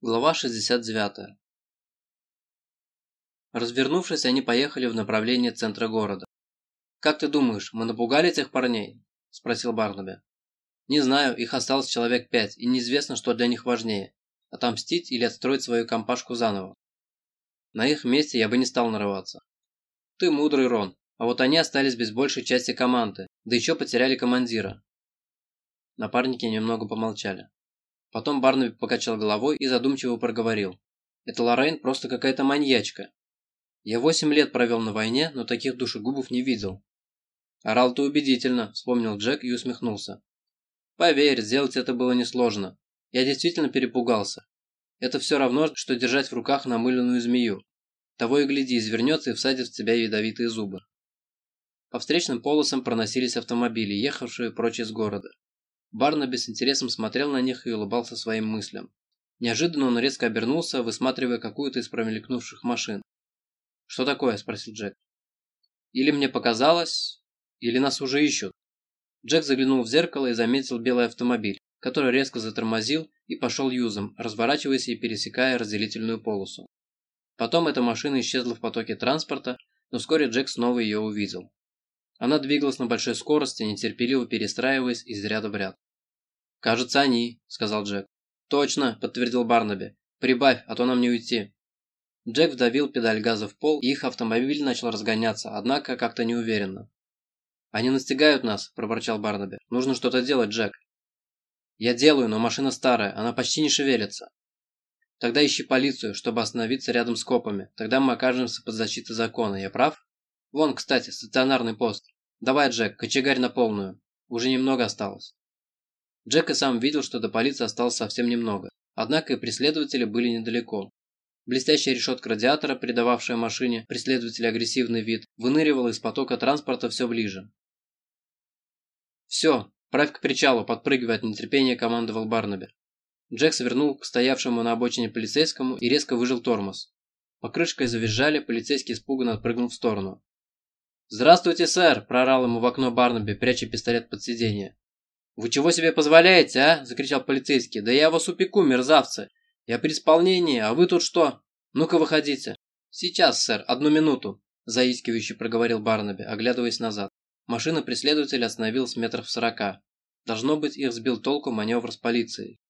Глава 69. Развернувшись, они поехали в направлении центра города. «Как ты думаешь, мы напугали этих парней?» – спросил Барнаби. «Не знаю, их осталось человек пять, и неизвестно, что для них важнее – отомстить или отстроить свою компашку заново. На их месте я бы не стал нарываться. Ты мудрый, Рон, а вот они остались без большей части команды, да еще потеряли командира». Напарники немного помолчали. Потом Барнаби покачал головой и задумчиво проговорил. «Это Лоррейн просто какая-то маньячка. Я восемь лет провел на войне, но таких душегубов не видел». «Орал ты убедительно», – вспомнил Джек и усмехнулся. «Поверь, сделать это было несложно. Я действительно перепугался. Это все равно, что держать в руках намыленную змею. Того и гляди, извернется и всадит в тебя ядовитые зубы». По встречным полосам проносились автомобили, ехавшие прочь из города. Барнаби с интересом смотрел на них и улыбался своим мыслям. Неожиданно он резко обернулся, высматривая какую-то из промелькнувших машин. «Что такое?» – спросил Джек. «Или мне показалось, или нас уже ищут». Джек заглянул в зеркало и заметил белый автомобиль, который резко затормозил и пошел юзом, разворачиваясь и пересекая разделительную полосу. Потом эта машина исчезла в потоке транспорта, но вскоре Джек снова ее увидел. Она двигалась на большой скорости, нетерпеливо перестраиваясь из ряда в ряд. «Кажется, они», – сказал Джек. «Точно», – подтвердил Барнаби. «Прибавь, а то нам не уйти». Джек вдавил педаль газа в пол, и их автомобиль начал разгоняться, однако как-то неуверенно. «Они настигают нас», – проворчал Барнаби. «Нужно что-то делать, Джек». «Я делаю, но машина старая, она почти не шевелится». «Тогда ищи полицию, чтобы остановиться рядом с копами. Тогда мы окажемся под защитой закона. Я прав?» «Вон, кстати, стационарный пост. Давай, Джек, кочегарь на полную. Уже немного осталось». Джек и сам видел, что до полиции осталось совсем немного. Однако и преследователи были недалеко. Блестящая решетка радиатора, придававшая машине преследователя агрессивный вид, выныривала из потока транспорта все ближе. «Все, правь к причалу», – подпрыгивая от нетерпения, командовал Барнаби. Джек свернул к стоявшему на обочине полицейскому и резко выжил тормоз. Покрышкой завизжали, полицейский испуганно отпрыгнул в сторону. «Здравствуйте, сэр!» – прорал ему в окно Барнаби, пряча пистолет под сиденье. «Вы чего себе позволяете, а?» – закричал полицейский. «Да я вас упеку, мерзавцы! Я при исполнении, а вы тут что? Ну-ка выходите!» «Сейчас, сэр, одну минуту!» – заискивающе проговорил Барнаби, оглядываясь назад. Машина преследователя остановилась метров сорока. Должно быть, их сбил толку маневр с полицией.